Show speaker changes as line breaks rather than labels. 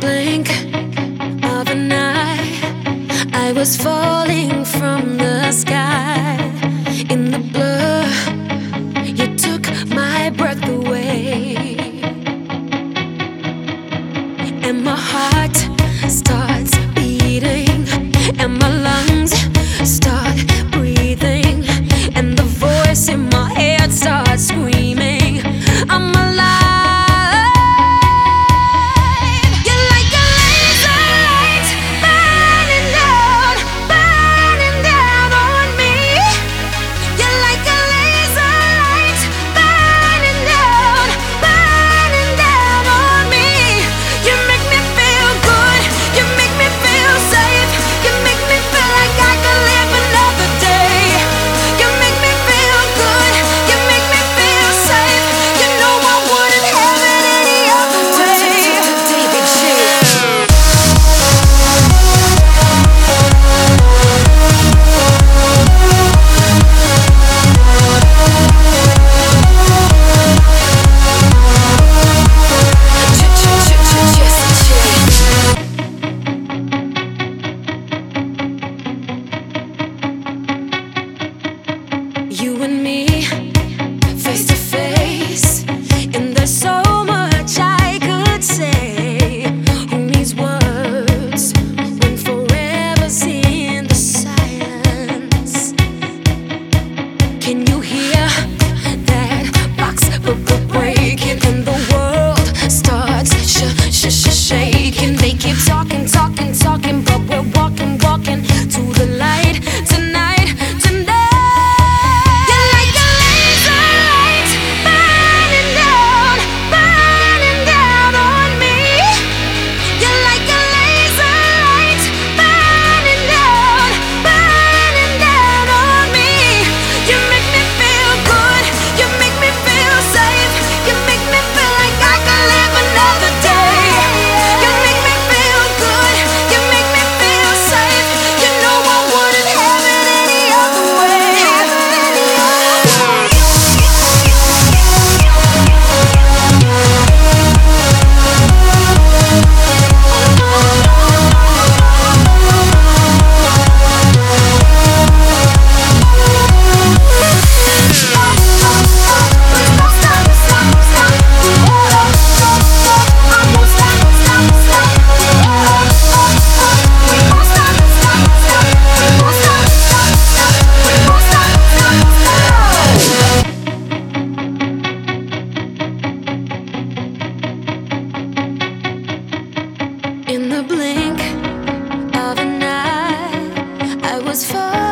blink of an eye, I was falling. hear that box breaking and the world starts sh sh sh shaking. They keep talking. was fun.